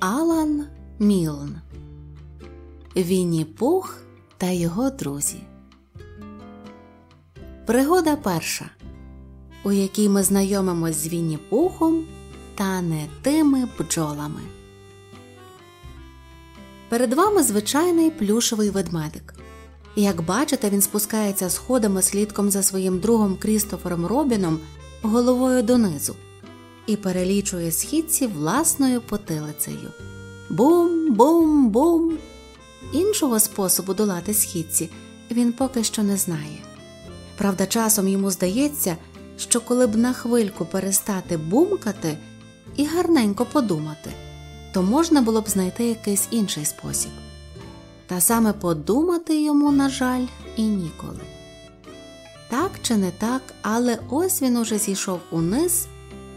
Алан Мілн Вінні Пух та його друзі. Пригода перша, у якій ми знайомимось з Вінні Пухом та не тими бджолами. Перед вами звичайний плюшевий ведмедик. Як бачите, він спускається сходами слідком за своїм другом Крістофером Робіном головою донизу і перелічує східці власною потилицею. Бум-бум-бум. Іншого способу долати східці він поки що не знає. Правда, часом йому здається, що коли б на хвильку перестати бумкати і гарненько подумати, то можна було б знайти якийсь інший спосіб. Та саме подумати йому, на жаль, і ніколи. Так чи не так, але ось він уже зійшов униз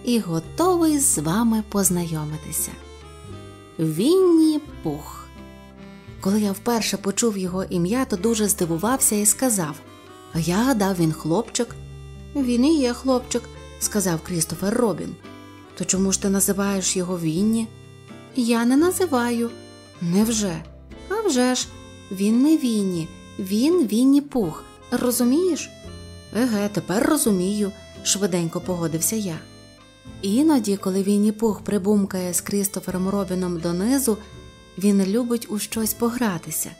і готовий з вами познайомитися. Вінні Пух. Коли я вперше почув його ім'я, то дуже здивувався і сказав я гадав, він хлопчик. Він і є хлопчик, сказав Крістофер Робін. То чому ж ти називаєш його Вінні? Я не називаю. Невже? А вже ж, він не Вінні, він Вінні Пух. Розумієш? Еге, тепер розумію, швиденько погодився я. Іноді, коли Вінні Пух прибумкає з Крістофером Робіном донизу, він любить у щось погратися,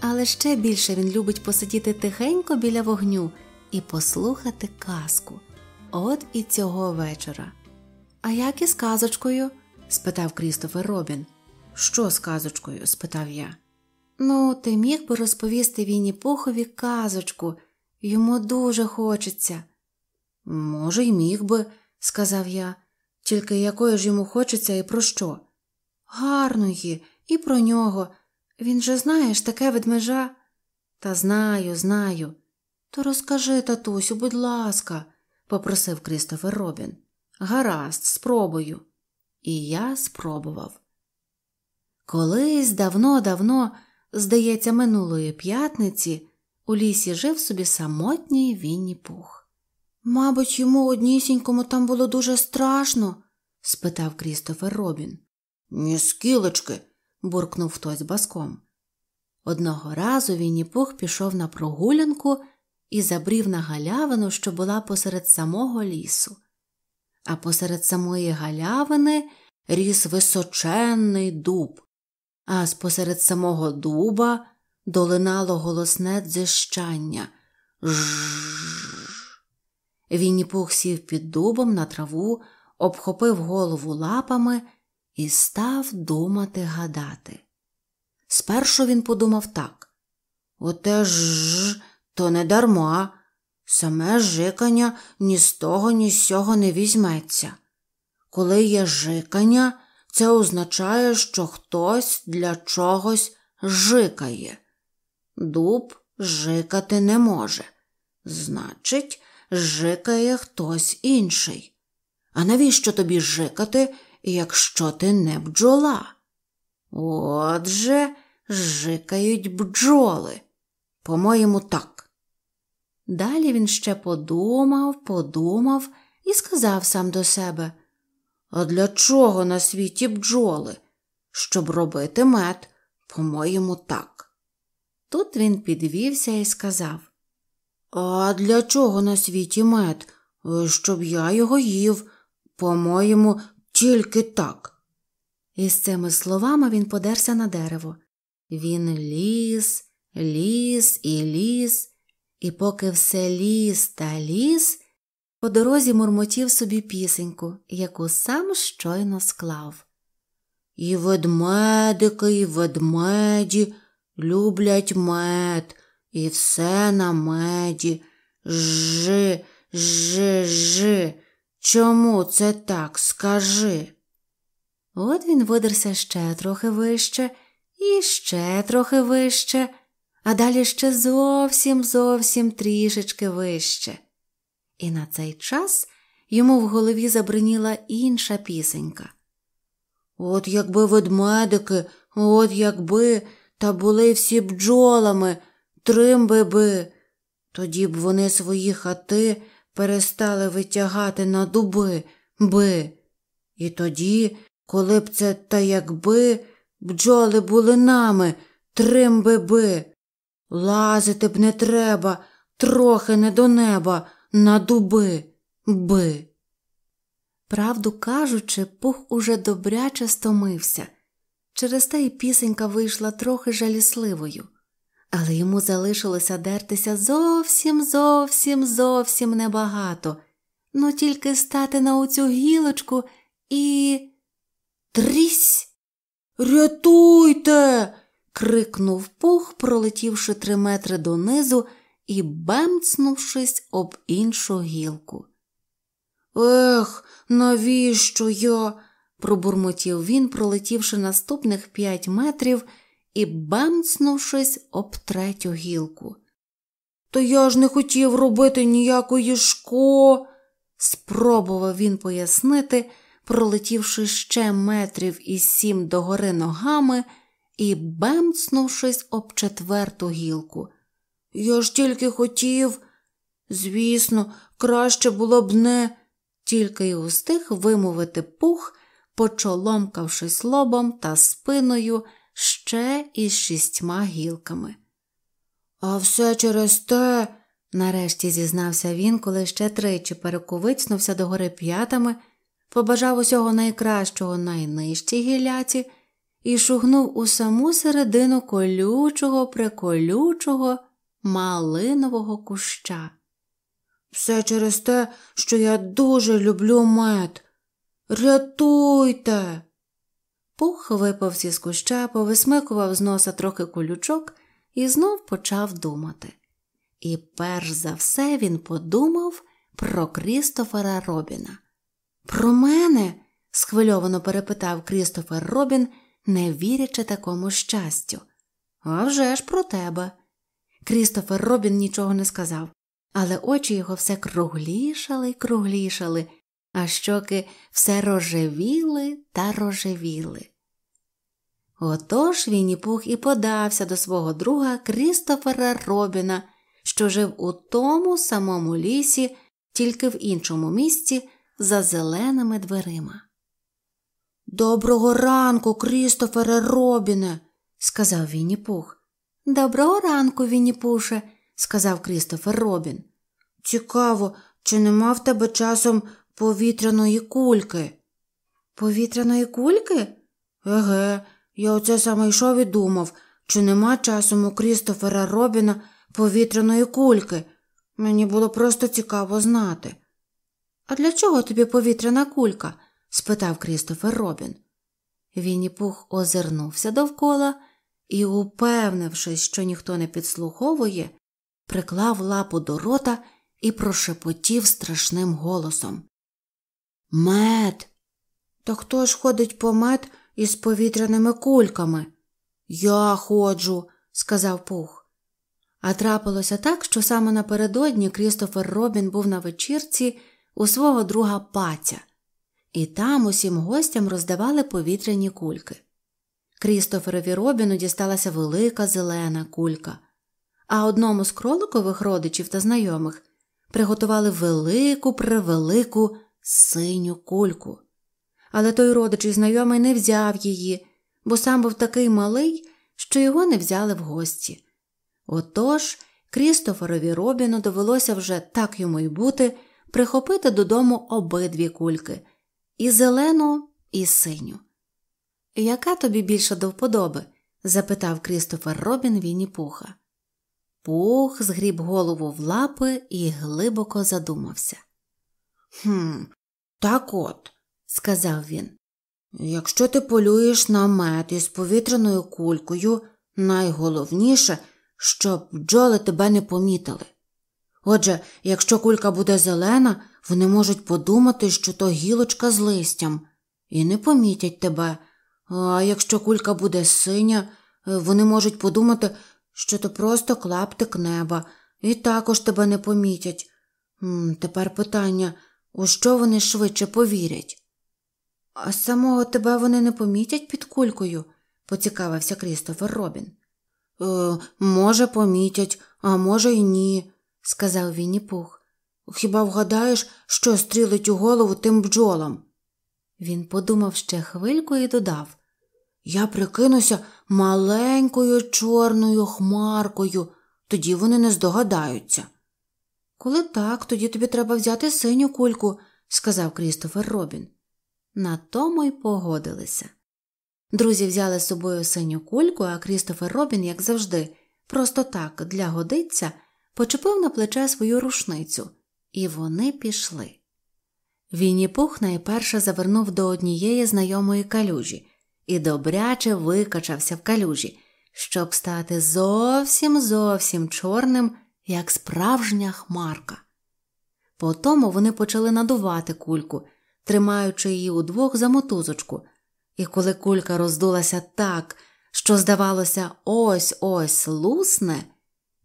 але ще більше він любить посидіти тихенько біля вогню і послухати казку. От і цього вечора. А як із казочкою? спитав Крістофер Робін. Що з казочкою? спитав я. Ну, ти міг би розповісти Вінні Пухові казочку. Йому дуже хочеться. Може, й міг би, сказав я, тільки якої ж йому хочеться і про що? Гарної, і про нього. Він же, знаєш, таке ведмежа. Та знаю, знаю. То розкажи, татусю, будь ласка, попросив Крістофер Робін. Гаразд, спробую. І я спробував. Колись давно-давно, здається, минулої п'ятниці у лісі жив собі самотній Вінні Пух. Мабуть, йому однісінькому там було дуже страшно? спитав Крістофер Робін. Ні скілечки, буркнув хтось баском. Одного разу Вінні Пух пішов на прогулянку і забрів на галявину, що була посеред самого лісу. А посеред самої галявини ріс височенний дуб, а спосеред самого дуба долинало голосне дзищання. Жжж. Вінні Пух сів під дубом на траву, обхопив голову лапами і став думати гадати. Спершу він подумав так Оте ж то не дарма, саме жикання ні з того, ні з сього не візьметься. Коли є жикання, це означає, що хтось для чогось жикає. Дуб жикати не може. Значить, жикає хтось інший. А навіщо тобі жикати, якщо ти не бджола? Отже, жикають бджоли. По-моєму, так. Далі він ще подумав, подумав і сказав сам до себе А для чого на світі бджоли? Щоб робити мед, по-моєму, так. Тут він підвівся і сказав А для чого на світі мед? Щоб я його їв, по-моєму, тільки так. І з цими словами він подерся на дерево. Він ліз, ліз і ліз, і поки все ліз та ліз, по дорозі мурмотів собі пісеньку, яку сам щойно склав. І ведмедики, і ведмеді люблять мед, і все на меді. Жи, жи, жи. Чому це так скажи? От він видерся ще трохи вище, і ще трохи вище, а далі ще зовсім зовсім трішечки вище. І на цей час йому в голові забриніла інша пісенька. От якби ведмедики, от якби, та були всі бджолами, тримби би, тоді б вони свої хати перестали витягати на дуби би, і тоді Коли б це та якби бджоли були нами, трим би би. Лазити б не треба, трохи не до неба, на дуби би. Правду кажучи, пух уже добряче стомився. Через те й пісенька вийшла трохи жалісливою, але йому залишилося дертися зовсім, зовсім, зовсім небагато, ну тільки стати на оцю гілочку і. Трісь. Рятуйте. крикнув пух, пролетівши три метри донизу і бемцнувшись об іншу гілку. Ех, навіщо я? пробурмотів він, пролетівши наступних п'ять метрів і бемцнувшись об третю гілку. То я ж не хотів робити ніякої шко. Спробував він пояснити, пролетівши ще метрів із сім догори ногами і бемцнувшись об четверту гілку. Я ж тільки хотів. Звісно, краще було б не, тільки й устиг вимовити пух, почоломкавшись лобом та спиною ще із шістьма гілками. А все через те, нарешті зізнався він, коли ще тричі перековицнувся догори п'ятами, побажав усього найкращого найнижчій гіляці і шугнув у саму середину колючого, приколючого, малинового куща. Все через те, що я дуже люблю мед. Рятуйте. Пух випав зі куща, повисмикував з носа трохи колючок і знов почав думати. І перш за все він подумав про Крістофера Робіна. Про мене? схвильовано перепитав Крістофер Робін, не вірячи такому щастю. «А вже ж про тебе. Крістофер Робін нічого не сказав, але очі його все круглішали й круглішали, а щоки все рожевіли та рожевіли. Отож Вінні-Пух і подався до свого друга Крістофера Робіна, що жив у тому самому лісі, тільки в іншому місці, за зеленими дверима. Доброго ранку, Крістофере Робіне, сказав Вінні-Пух. Доброго ранку, Вінні-Пуше», – сказав Крістофер Робін. Цікаво, чи нема в тебе часом повітряної кульки? Повітряної кульки? Еге, я оце саме йшов і думав, чи нема часом у Крістофера Робіна повітряної кульки. Мені було просто цікаво знати. А для чого тобі повітряна кулька? спитав Крістофер Робін. Вінні Пух озирнувся довкола і, упевнившись, що ніхто не підслуховує, приклав лапу до рота і прошепотів страшним голосом. Мед. Та хто ж ходить по мед із повітряними кульками? Я ходжу, сказав Пух. А трапилося так, що саме напередодні Крістофер Робін був на вечірці у свого друга паця, і там усім гостям роздавали повітряні кульки. Крістоферові Робіну дісталася велика зелена кулька, а одному з кроликових родичів та знайомих приготували велику превелику синю кульку. Але той родич і знайомий не взяв її, бо сам був такий малий, що його не взяли в гості. Отож Крістоферові Робіну довелося вже так йому й бути прихопити додому обидві кульки і зелену, і синю. Яка тобі більше до вподоби? запитав Крістофер Робін Вінні Пуха. Пух згріб голову в лапи і глибоко задумався. «Хм, так от, сказав він. Якщо ти полюєш на мед із повітряною кулькою, найголовніше, щоб бджоли тебе не помітили. Отже, якщо кулька буде зелена, вони можуть подумати, що то гілочка з листям, і не помітять тебе. А якщо кулька буде синя, вони можуть подумати, що то просто клаптик неба, і також тебе не помітять. Тепер питання, у що вони швидше повірять? А самого тебе вони не помітять під кулькою? поцікавився Крістофер Робін. Е, Може, помітять, а може, й ні, сказав Вінні Пух. Хіба вгадаєш, що стрілить у голову тим бджолам? Він подумав ще хвильку і додав Я прикинуся маленькою чорною хмаркою, тоді вони не здогадаються. Коли так, тоді тобі треба взяти синю кульку, сказав Крістофер Робін. На тому й погодилися. Друзі взяли з собою синю кульку, а Крістофер Робін, як завжди, просто так для годиться, почепив на плече свою рушницю, і вони пішли. Вінні Пух найперше завернув до однієї знайомої калюжі і добряче викачався в калюжі, щоб стати зовсім зовсім чорним, як справжня хмарка. Потому вони почали надувати кульку, тримаючи її удвох за мотузочку, і коли кулька роздулася так, що, здавалося, ось ось лусне,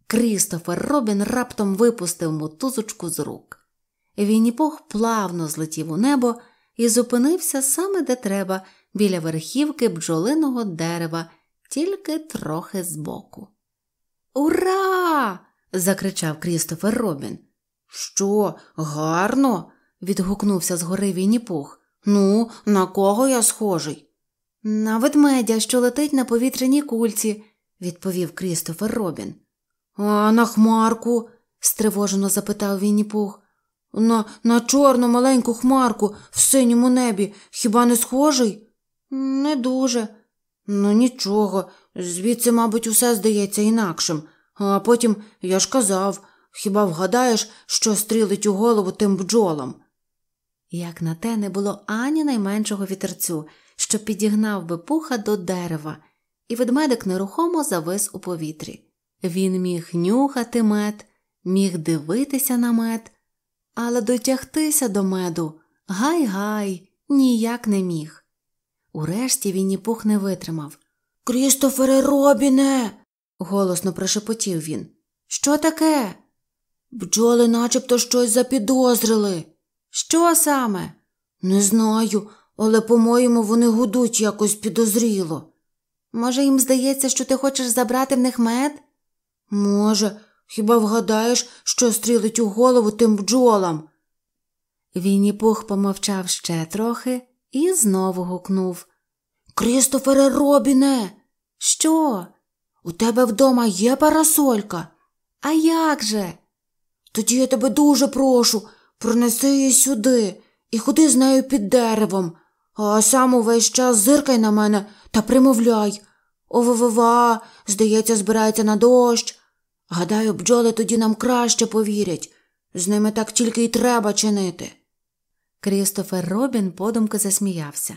Крістофер Робін раптом випустив мотузочку з рук. Вінніпох плавно злетів у небо і зупинився саме де треба, біля верхівки бджолиного дерева, тільки трохи збоку. Ура! Закричав Крістофер Робін. Що, гарно? відгукнувся згори Вінніпух. Ну, на кого я схожий? На ведмедя, що летить на повітряній кульці, відповів Крістофер Робін. А на хмарку? стривожено запитав Вінніпух. На на чорну маленьку хмарку в синьому небі хіба не схожий? Не дуже. Ну, нічого, звідси, мабуть, усе здається інакшим. А потім я ж казав, хіба вгадаєш, що стрілить у голову тим бджолам? Як на те не було ані найменшого вітерцю, що підігнав би пуха до дерева, і ведмедик нерухомо завис у повітрі. Він міг нюхати мед, міг дивитися на мед, але дотягтися до меду гай-гай ніяк не міг. Урешті він ні пух не витримав. Крістофере Робіне. Голосно прошепотів він. Що таке? Бджоли начебто щось запідозрили. Що саме? Не знаю, але, по-моєму, вони гудуть якось підозріло. Може, їм здається, що ти хочеш забрати в них мед? Може, хіба вгадаєш, що стрілить у голову тим бджолам? Вінні Пух помовчав ще трохи і знову гукнув Крістофере Робіне, що? У тебе вдома є парасолька? А як же? Тоді я тебе дуже прошу, пронеси її сюди і ходи з нею під деревом, а сам увесь час зиркай на мене та примовляй. Ова-ва-ва, здається, збирається на дощ. Гадаю, бджоли тоді нам краще повірять. З ними так тільки й треба чинити. Крістофер Робін подумки засміявся.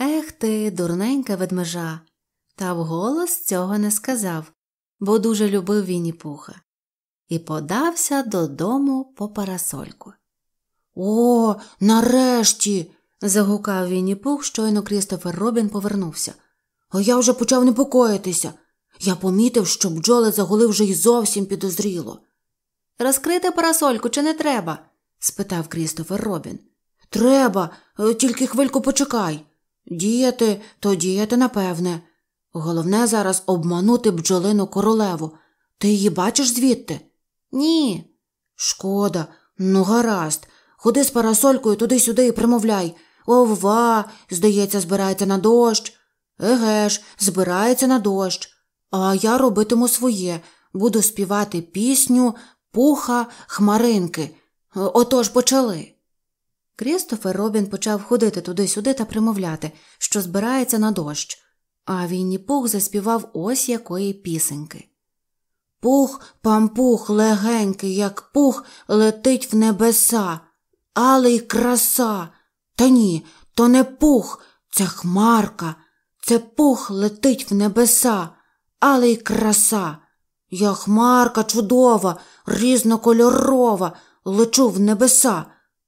Ех ти, дурненька ведмежа. Та вголос цього не сказав, бо дуже любив Вінні Пуха. І подався додому по парасольку. О, нарешті. загукав Вінні Пух, щойно Крістофер Робін повернувся. А я вже почав непокоїтися. Я помітив, що бджоли загули вже й зовсім підозріло. Розкрити парасольку чи не треба? спитав Крістофер Робін. Треба, е, тільки хвильку почекай. Діяти, то діяти, напевне. Головне зараз обманути бджолину королеву. Ти її бачиш звідти? Ні. Шкода, ну гаразд. Ходи з парасолькою туди-сюди і примовляй. Ова, здається, збирається на дощ. Еге ж, збирається на дощ. А я робитиму своє, буду співати пісню Пуха Хмаринки. Отож почали. Крістофер Робін почав ходити туди-сюди та примовляти, що збирається на дощ, а Вінні Пух заспівав ось якої пісеньки. Пух, пампух, легенький, як пух, летить в небеса, але й краса. Та ні, то не пух, це хмарка, це пух летить в небеса, але й краса. Я хмарка чудова, різнокольорова, лечу в небеса.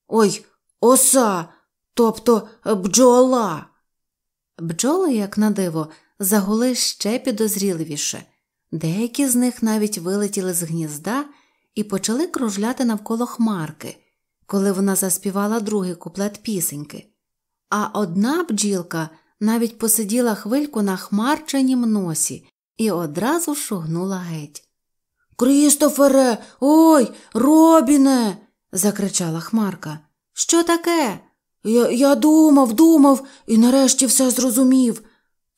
Ой, оса, тобто бджола. Бджоли, як на диво, загули ще підозріливіше. Деякі з них навіть вилетіли з гнізда і почали кружляти навколо хмарки, коли вона заспівала другий куплет пісеньки. А одна бджілка навіть посиділа хвильку на хмарченім носі і одразу шугнула геть. Крістофере, ой, Робіне. закричала Хмарка. Що таке? Я, я думав, думав і нарешті все зрозумів.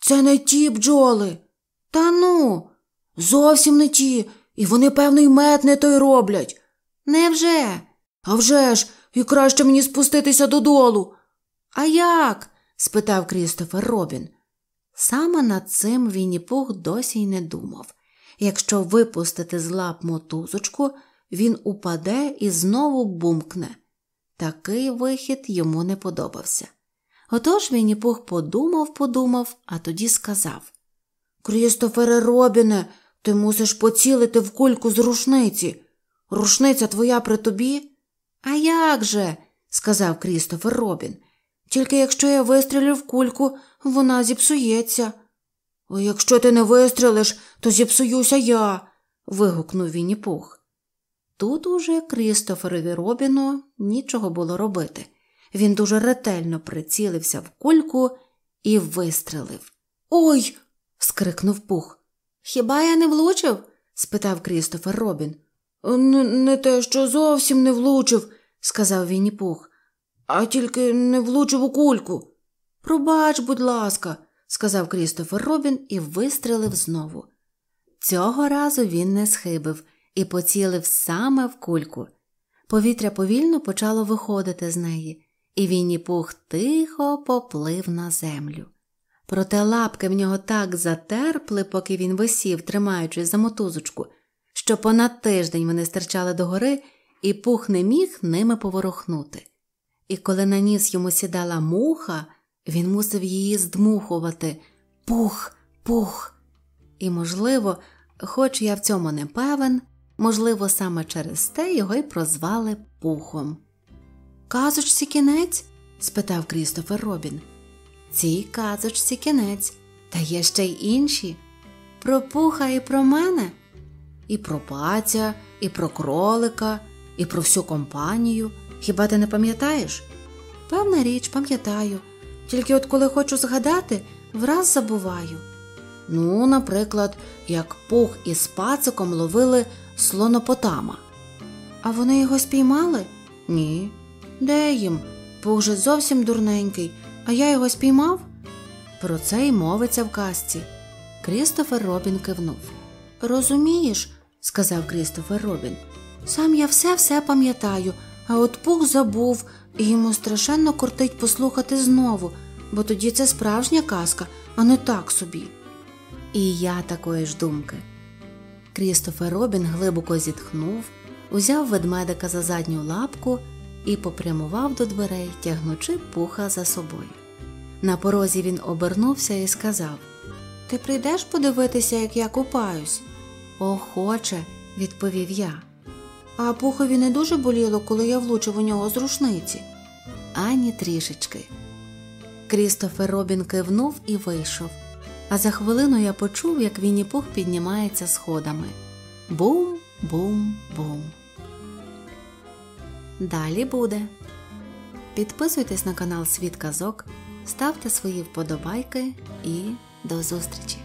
Це не ті бджоли. Та ну, зовсім не ті, і вони, певний, мед не той роблять. Невже? А вже ж, і краще мені спуститися додолу. А як? спитав Крістофер Робін. Саме над цим Вінні-Пух досі й не думав. Якщо випустити з лап мотузочку, він упаде і знову бумкне. Такий вихід йому не подобався. Отож Вінні-Пух подумав, подумав, а тоді сказав Крістофере Робіне, ти мусиш поцілити в кульку з рушниці. Рушниця твоя при тобі? А як же? сказав Крістофер Робін. Тільки якщо я вистрілю в кульку, вона зіпсується. А якщо ти не вистрілиш, то зіпсуюся я. вигукнув Вінні Пух. Тут уже Крістоферові Робіну нічого було робити. Він дуже ретельно прицілився в кульку і вистрелив. Ой. скрикнув Пух. Хіба я не влучив? спитав Крістофер Робін. Не, не те, що зовсім не влучив, сказав Вінні Пух, а тільки не влучив у кульку. Пробач, будь ласка, сказав Крістофер Робін і вистрелив знову. Цього разу він не схибив і поцілив саме в кульку. Повітря повільно почало виходити з неї, і Вінні Пух тихо поплив на землю. Проте лапки в нього так затерпли, поки він висів, тримаючись за мотузочку, що понад тиждень вони стирчали догори, і пух не міг ними поворухнути. І коли на ніс йому сідала муха, він мусив її здмухувати пух, пух. І, можливо, хоч я в цьому не певен, можливо, саме через те його й прозвали пухом. Казочці кінець? спитав Крістофер Робін. Цій казочці кінець, та є ще й інші. Про пуха і про мене, і про паця, і про кролика, і про всю компанію. Хіба ти не пам'ятаєш? Певна річ, пам'ятаю. Тільки от коли хочу згадати, враз забуваю. Ну, наприклад, як пух із пациком ловили слонопотама. А вони його спіймали? Ні. Де їм? Пух же зовсім дурненький, а я його спіймав? Про це й мовиться в казці. Крістофер Робін кивнув. Розумієш, сказав Крістофер Робін. Сам я все все пам'ятаю, а от пух забув, і йому страшенно кортить послухати знову, бо тоді це справжня казка, а не так собі. І я такої ж думки. Крістофер Робін глибоко зітхнув, узяв ведмедика за задню лапку і попрямував до дверей, тягнучи пуха за собою. На порозі він обернувся і сказав Ти прийдеш подивитися, як я купаюсь? Охоче, відповів я. А пухові не дуже боліло, коли я влучив у нього з рушниці. Ані трішечки. Крістофер Робін кивнув і вийшов. А за хвилину я почув, як Вінні Пух піднімається сходами. Бум, бум, бум. Далі буде. Підписуйтесь на канал Світ Казок, ставте свої вподобайки і до зустрічі!